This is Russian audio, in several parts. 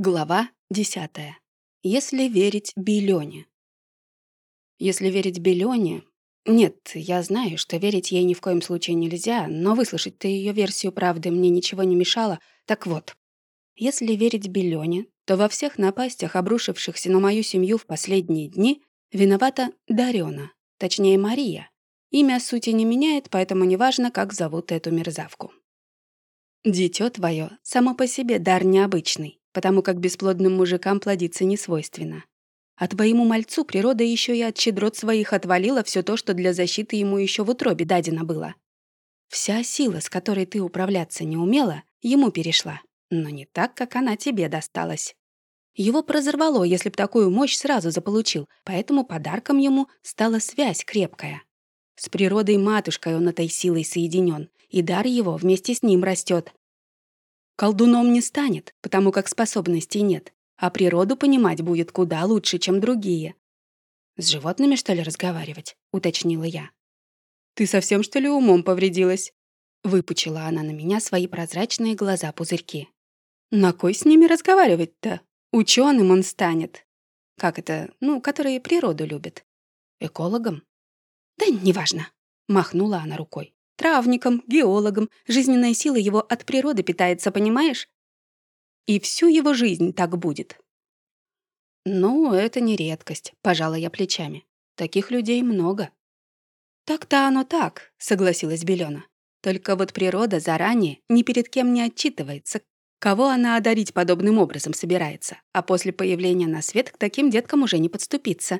Глава десятая. Если верить Белёне. Если верить Белёне... Нет, я знаю, что верить ей ни в коем случае нельзя, но выслушать-то её версию правды мне ничего не мешало. Так вот, если верить Белёне, то во всех напастях, обрушившихся на мою семью в последние дни, виновата Дарёна, точнее Мария. Имя сути не меняет, поэтому неважно, как зовут эту мерзавку. Дитё твоё само по себе дар необычный потому как бесплодным мужикам плодиться не свойственно. А твоему мальцу природа еще и от щедрот своих отвалила все то, что для защиты ему еще в утробе дадено было. Вся сила, с которой ты управляться не умела, ему перешла, но не так, как она тебе досталась. Его прозорвало, если б такую мощь сразу заполучил, поэтому подарком ему стала связь крепкая. С природой матушкой он этой силой соединен, и дар его вместе с ним растет, Колдуном не станет, потому как способностей нет, а природу понимать будет куда лучше, чем другие. «С животными, что ли, разговаривать?» — уточнила я. «Ты совсем, что ли, умом повредилась?» Выпучила она на меня свои прозрачные глаза-пузырьки. «На кой с ними разговаривать-то? Ученым он станет. Как это? Ну, которые природу любят. Экологом?» «Да неважно», — махнула она рукой. Травником, геологом, жизненная сила его от природы питается, понимаешь? И всю его жизнь так будет. Ну, это не редкость, пожала я плечами. Таких людей много. Так-то оно так, согласилась Белена. Только вот природа заранее ни перед кем не отчитывается, кого она одарить подобным образом собирается, а после появления на свет к таким деткам уже не подступиться.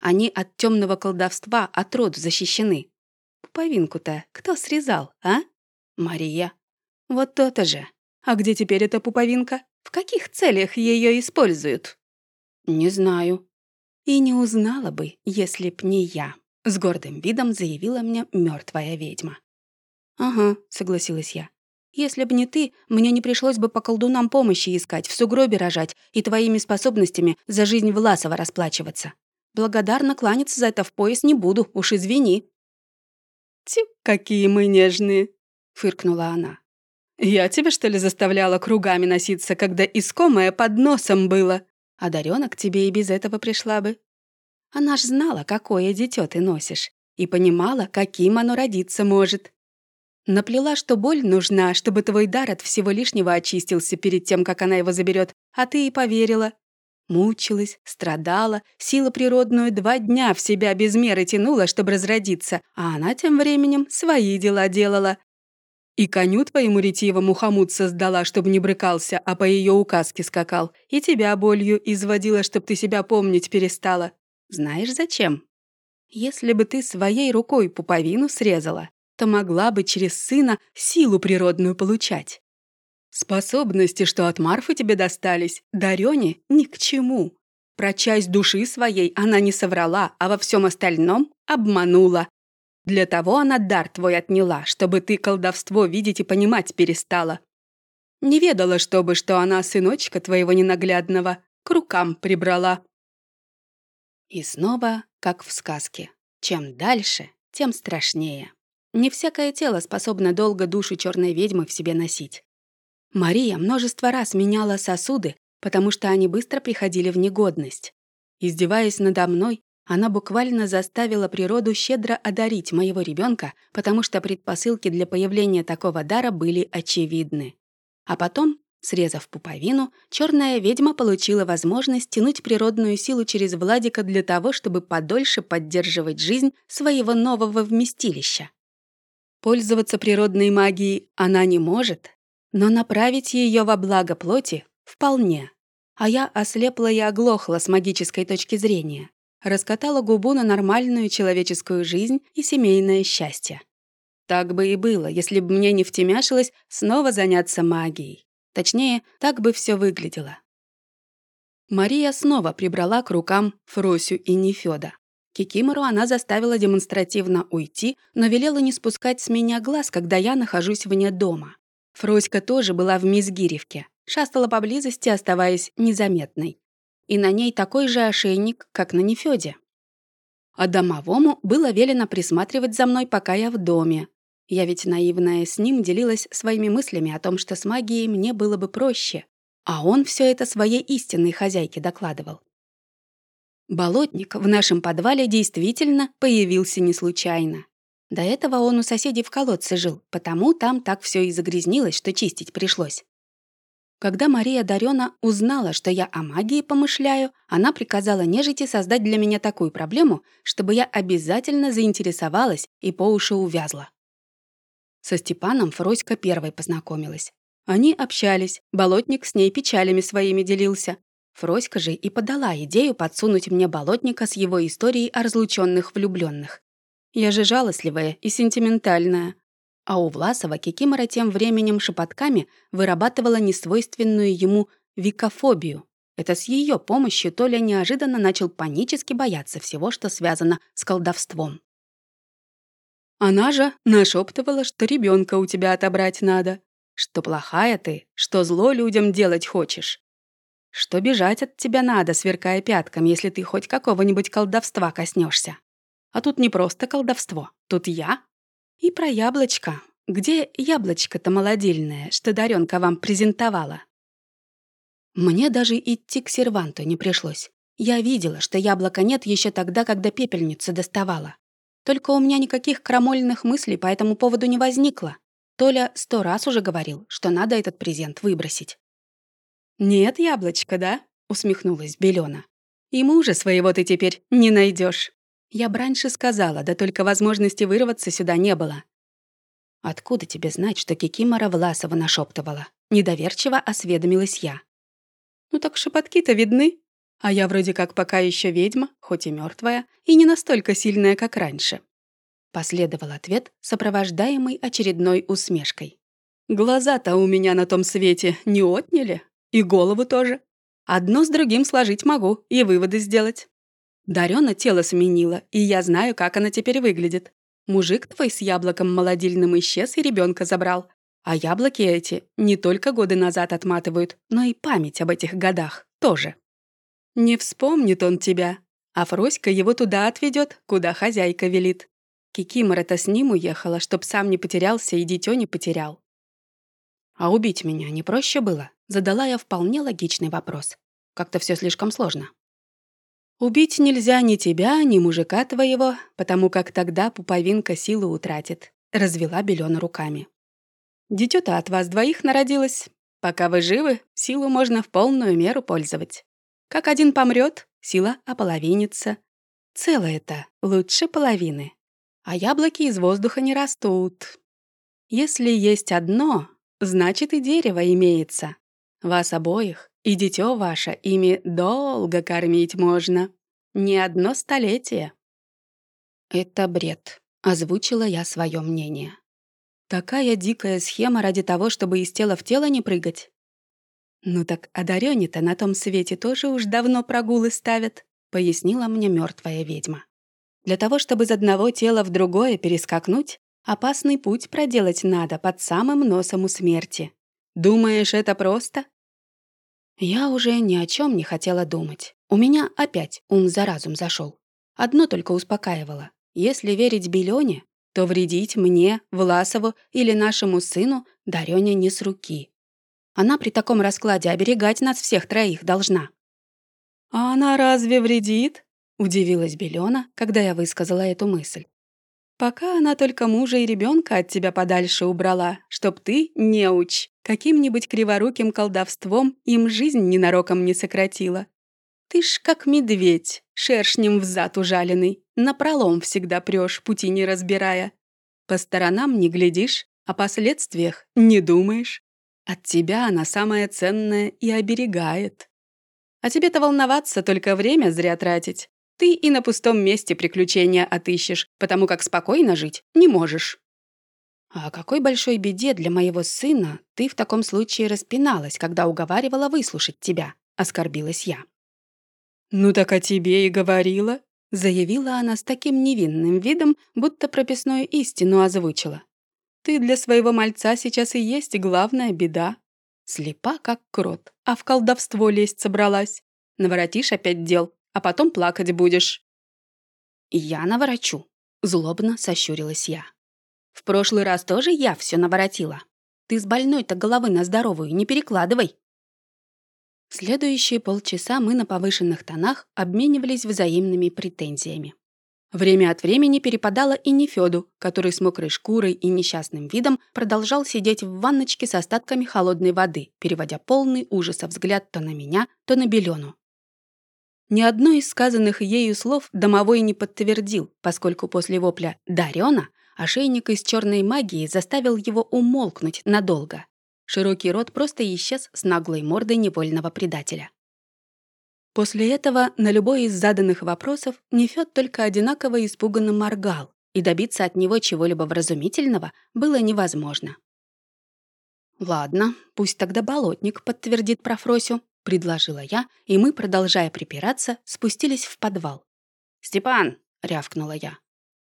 Они от темного колдовства от роду защищены, Пуповинку-то кто срезал, а? Мария. Вот то-то же. А где теперь эта пуповинка? В каких целях ее используют? Не знаю. И не узнала бы, если б не я. С гордым видом заявила мне мертвая ведьма. «Ага», — согласилась я. «Если б не ты, мне не пришлось бы по колдунам помощи искать, в сугробе рожать и твоими способностями за жизнь Власова расплачиваться. Благодарно кланяться за это в пояс не буду, уж извини». «Тю, какие мы нежные!» — фыркнула она. «Я тебя, что ли, заставляла кругами носиться, когда искомое под носом было? А Дарёна к тебе и без этого пришла бы. Она ж знала, какое дитё ты носишь, и понимала, каким оно родиться может. Наплела, что боль нужна, чтобы твой дар от всего лишнего очистился перед тем, как она его заберет, а ты и поверила. Мучилась, страдала, сила природную два дня в себя без меры тянула, чтобы разродиться, а она тем временем свои дела делала. И коню твоему ретивому хомут создала, чтобы не брыкался, а по ее указке скакал, и тебя болью изводила, чтоб ты себя помнить перестала. Знаешь зачем? Если бы ты своей рукой пуповину срезала, то могла бы через сына силу природную получать. Способности, что от Марфы тебе достались, Дарёне ни к чему. Про часть души своей она не соврала, а во всем остальном обманула. Для того она дар твой отняла, чтобы ты колдовство видеть и понимать перестала. Не ведала, чтобы, что она сыночка твоего ненаглядного к рукам прибрала. И снова, как в сказке, чем дальше, тем страшнее. Не всякое тело способно долго душу черной ведьмы в себе носить. Мария множество раз меняла сосуды, потому что они быстро приходили в негодность. Издеваясь надо мной, она буквально заставила природу щедро одарить моего ребенка, потому что предпосылки для появления такого дара были очевидны. А потом, срезав пуповину, черная ведьма получила возможность тянуть природную силу через Владика для того, чтобы подольше поддерживать жизнь своего нового вместилища. Пользоваться природной магией она не может, но направить ее во благо плоти вполне. А я ослепла и оглохла с магической точки зрения. Раскатала губу на нормальную человеческую жизнь и семейное счастье. Так бы и было, если бы мне не втемяшилось снова заняться магией. Точнее, так бы все выглядело. Мария снова прибрала к рукам Фросю и Нефёда. Кикимору она заставила демонстративно уйти, но велела не спускать с меня глаз, когда я нахожусь вне дома. Фроська тоже была в Мизгиревке, шастала поблизости, оставаясь незаметной. И на ней такой же ошейник, как на Нефёде. А домовому было велено присматривать за мной, пока я в доме. Я ведь наивная с ним делилась своими мыслями о том, что с магией мне было бы проще. А он все это своей истинной хозяйке докладывал. Болотник в нашем подвале действительно появился не случайно. До этого он у соседей в колодце жил, потому там так все и загрязнилось, что чистить пришлось. Когда Мария Дарёна узнала, что я о магии помышляю, она приказала нежити создать для меня такую проблему, чтобы я обязательно заинтересовалась и по уши увязла. Со Степаном Фроська первой познакомилась. Они общались, болотник с ней печалями своими делился. Фроська же и подала идею подсунуть мне болотника с его историей о разлученных влюбленных. Я же жалостливая и сентиментальная. А у Власова Кикимора тем временем шепотками вырабатывала несвойственную ему викофобию. Это с ее помощью Толя неожиданно начал панически бояться всего, что связано с колдовством. Она же нашептывала, что ребенка у тебя отобрать надо, что плохая ты, что зло людям делать хочешь, что бежать от тебя надо, сверкая пятками, если ты хоть какого-нибудь колдовства коснешься. А тут не просто колдовство, тут я. И про яблочко. Где яблочко-то молодильное, что Дарёнка вам презентовала? Мне даже идти к серванту не пришлось. Я видела, что яблока нет еще тогда, когда пепельницу доставала. Только у меня никаких крамольных мыслей по этому поводу не возникло. Толя сто раз уже говорил, что надо этот презент выбросить. «Нет яблочко, да?» — усмехнулась Белена. «И мужа своего ты теперь не найдешь. Я б раньше сказала, да только возможности вырваться сюда не было. Откуда тебе знать, что Кикимора Власова нашептывала? Недоверчиво осведомилась я. Ну так шепотки-то видны. А я вроде как пока еще ведьма, хоть и мертвая, и не настолько сильная, как раньше. Последовал ответ, сопровождаемый очередной усмешкой. Глаза-то у меня на том свете не отняли, и голову тоже. Одно с другим сложить могу и выводы сделать. Дарёна тело сменила, и я знаю, как она теперь выглядит. Мужик твой с яблоком молодильным исчез и ребенка забрал. А яблоки эти не только годы назад отматывают, но и память об этих годах тоже. Не вспомнит он тебя, а Фроська его туда отведет, куда хозяйка велит. Кикимора-то с ним уехала, чтоб сам не потерялся и дитё не потерял. А убить меня не проще было? Задала я вполне логичный вопрос. Как-то все слишком сложно. Убить нельзя ни тебя, ни мужика твоего, потому как тогда пуповинка силу утратит», — развела Белена руками. «Дитё-то от вас двоих народилось. Пока вы живы, силу можно в полную меру пользовать. Как один помрет, сила ополовинится. Целое-то лучше половины. А яблоки из воздуха не растут. Если есть одно, значит и дерево имеется. Вас обоих и дитё ваше ими долго кормить можно. Не одно столетие. Это бред, озвучила я свое мнение. Такая дикая схема ради того, чтобы из тела в тело не прыгать. Ну так одарёне-то на том свете тоже уж давно прогулы ставят, пояснила мне мертвая ведьма. Для того, чтобы из одного тела в другое перескакнуть, опасный путь проделать надо под самым носом у смерти. Думаешь, это просто? Я уже ни о чем не хотела думать. У меня опять ум за разум зашел. Одно только успокаивало. Если верить Белёне, то вредить мне, Власову или нашему сыну Дарёне не с руки. Она при таком раскладе оберегать нас всех троих должна. «А она разве вредит?» — удивилась Белёна, когда я высказала эту мысль. Пока она только мужа и ребенка от тебя подальше убрала, чтоб ты, не уч, каким-нибудь криворуким колдовством им жизнь ненароком не сократила. Ты ж как медведь, шершнем взад ужаленный, напролом всегда прешь, пути не разбирая. По сторонам не глядишь, о последствиях не думаешь. От тебя она самое ценное и оберегает. А тебе-то волноваться, только время зря тратить. Ты и на пустом месте приключения отыщешь, потому как спокойно жить не можешь. А о какой большой беде для моего сына ты в таком случае распиналась, когда уговаривала выслушать тебя, оскорбилась я. Ну так о тебе и говорила, заявила она с таким невинным видом, будто прописную истину озвучила. Ты для своего мальца сейчас и есть главная беда. Слепа, как крот, а в колдовство лезть собралась. Наворотишь опять дел, а потом плакать будешь». «Я наворочу», — злобно сощурилась я. «В прошлый раз тоже я все наворотила. Ты с больной-то головы на здоровую не перекладывай». Следующие полчаса мы на повышенных тонах обменивались взаимными претензиями. Время от времени перепадало и Нефёду, который с мокрой шкурой и несчастным видом продолжал сидеть в ванночке с остатками холодной воды, переводя полный ужаса взгляд то на меня, то на Белену. Ни одно из сказанных ею слов домовой не подтвердил, поскольку после вопля «Дарёна» ошейник из черной магии заставил его умолкнуть надолго. Широкий рот просто исчез с наглой мордой невольного предателя. После этого на любой из заданных вопросов Нефёд только одинаково испуганно моргал, и добиться от него чего-либо вразумительного было невозможно. «Ладно, пусть тогда болотник подтвердит про Фросю», — предложила я, и мы, продолжая припираться, спустились в подвал. «Степан!» — рявкнула я.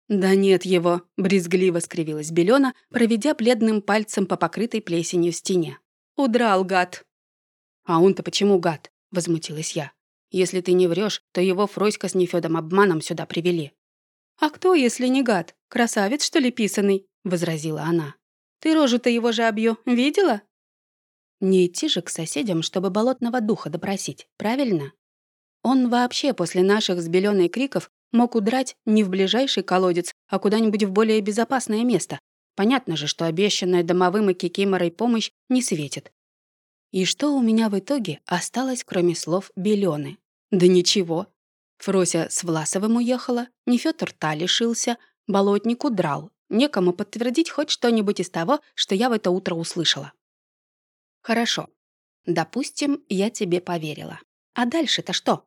«Да нет его», — брезгливо скривилась Белена, проведя бледным пальцем по покрытой плесенью стене. «Удрал, гад!» «А он-то почему гад?» — возмутилась я. Если ты не врешь, то его Фроська с Нефёдом обманом сюда привели». «А кто, если не гад? Красавец, что ли, писанный?» — возразила она. «Ты рожу-то его жабью видела?» Не идти же к соседям, чтобы болотного духа допросить, правильно? Он вообще после наших с Белёной криков мог удрать не в ближайший колодец, а куда-нибудь в более безопасное место. Понятно же, что обещанная домовым и кикиморой помощь не светит. И что у меня в итоге осталось, кроме слов Белёны? Да ничего. Фрося с Власовым уехала, Нефёд рта лишился, болотник удрал. Некому подтвердить хоть что-нибудь из того, что я в это утро услышала. Хорошо. Допустим, я тебе поверила. А дальше-то что?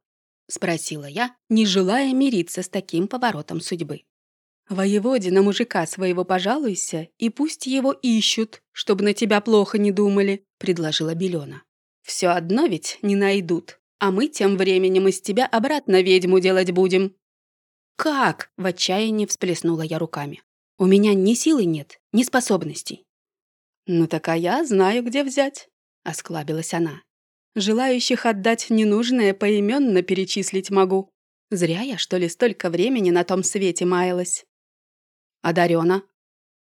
Спросила я, не желая мириться с таким поворотом судьбы. Воеводе на мужика своего пожалуйся, и пусть его ищут, чтобы на тебя плохо не думали, предложила Белена. Все одно ведь не найдут. А мы тем временем из тебя обратно ведьму делать будем». «Как?» — в отчаянии всплеснула я руками. «У меня ни силы нет, ни способностей». «Ну так а я знаю, где взять», — осклабилась она. «Желающих отдать ненужное поименно перечислить могу. Зря я, что ли, столько времени на том свете маялась». «А Дарёна?»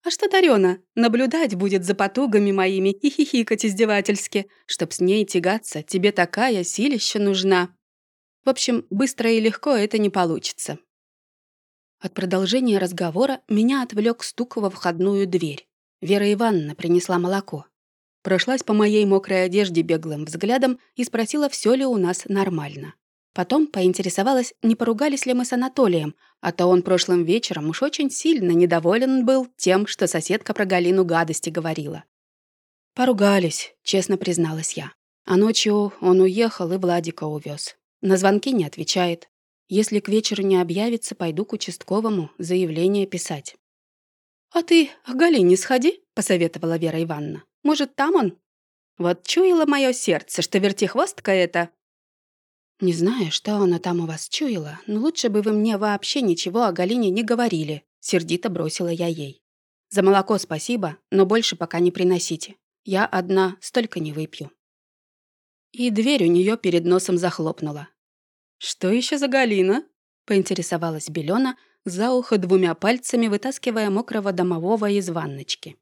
А что Дарёна? Наблюдать будет за потугами моими и хихикать издевательски. Чтоб с ней тягаться, тебе такая силища нужна. В общем, быстро и легко это не получится. От продолжения разговора меня отвлек стук во входную дверь. Вера Ивановна принесла молоко. Прошлась по моей мокрой одежде беглым взглядом и спросила, все ли у нас нормально. Потом поинтересовалась, не поругались ли мы с Анатолием, а то он прошлым вечером уж очень сильно недоволен был тем, что соседка про Галину гадости говорила. «Поругались», — честно призналась я. А ночью он уехал и Владика увез. На звонки не отвечает. Если к вечеру не объявится, пойду к участковому заявление писать. «А ты к Галине сходи», — посоветовала Вера Ивановна. «Может, там он?» Вот чуяло мое сердце, что вертихвостка это «Не знаю, что она там у вас чуяла, но лучше бы вы мне вообще ничего о Галине не говорили», — сердито бросила я ей. «За молоко спасибо, но больше пока не приносите. Я одна столько не выпью». И дверь у нее перед носом захлопнула. «Что еще за Галина?» — поинтересовалась Белена, за ухо двумя пальцами вытаскивая мокрого домового из ванночки.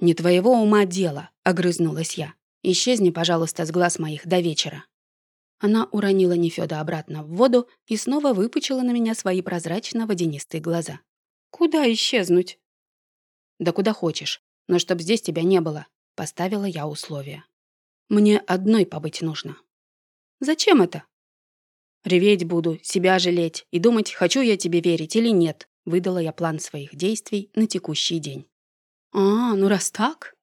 «Не твоего ума дело», — огрызнулась я. «Исчезни, пожалуйста, с глаз моих до вечера». Она уронила Нефёда обратно в воду и снова выпучила на меня свои прозрачно-водянистые глаза. «Куда исчезнуть?» «Да куда хочешь, но чтоб здесь тебя не было», — поставила я условие. «Мне одной побыть нужно». «Зачем это?» «Реветь буду, себя жалеть и думать, хочу я тебе верить или нет», — выдала я план своих действий на текущий день. «А, ну раз так...»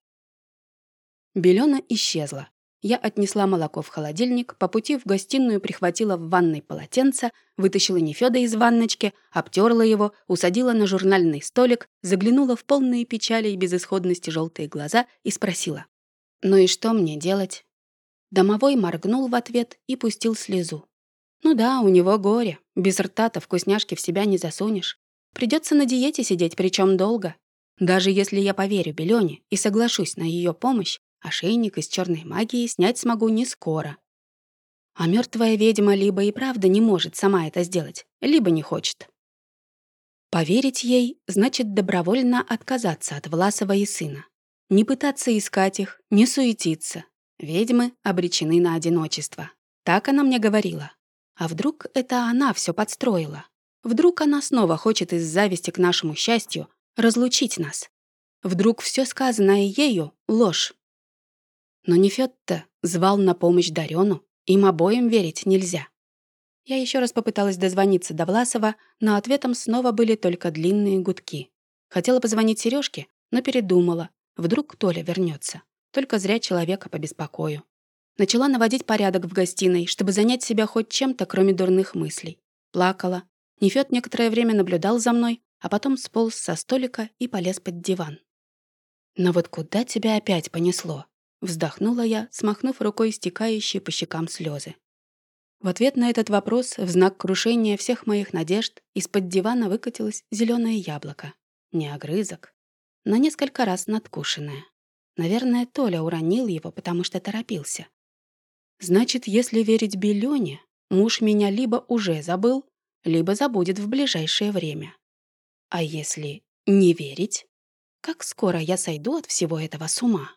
Белена исчезла, я отнесла молоко в холодильник, по пути в гостиную прихватила в ванной полотенце, вытащила Нефёда из ванночки, обтерла его, усадила на журнальный столик, заглянула в полные печали и безысходности желтые глаза и спросила. «Ну и что мне делать?» Домовой моргнул в ответ и пустил слезу. «Ну да, у него горе. Без рта-то вкусняшки в себя не засунешь. Придется на диете сидеть, причем долго. Даже если я поверю Белёне и соглашусь на ее помощь, Ошейник из черной магии снять смогу не скоро. А мертвая ведьма либо и правда не может сама это сделать, либо не хочет. Поверить ей значит добровольно отказаться от Власова и сына. Не пытаться искать их, не суетиться. Ведьмы обречены на одиночество. Так она мне говорила. А вдруг это она все подстроила? Вдруг она снова хочет из зависти к нашему счастью разлучить нас? Вдруг все сказанное ею — ложь? Но Нефёд-то звал на помощь Дарёну, им обоим верить нельзя. Я еще раз попыталась дозвониться до Власова, но ответом снова были только длинные гудки. Хотела позвонить Сережке, но передумала. Вдруг Толя вернется. Только зря человека побеспокою. Начала наводить порядок в гостиной, чтобы занять себя хоть чем-то, кроме дурных мыслей. Плакала. Нефёд некоторое время наблюдал за мной, а потом сполз со столика и полез под диван. «Но вот куда тебя опять понесло?» Вздохнула я, смахнув рукой стекающие по щекам слезы. В ответ на этот вопрос, в знак крушения всех моих надежд, из-под дивана выкатилось зеленое яблоко. Не огрызок, но несколько раз надкушенное. Наверное, Толя уронил его, потому что торопился. Значит, если верить Белёне, муж меня либо уже забыл, либо забудет в ближайшее время. А если не верить, как скоро я сойду от всего этого с ума?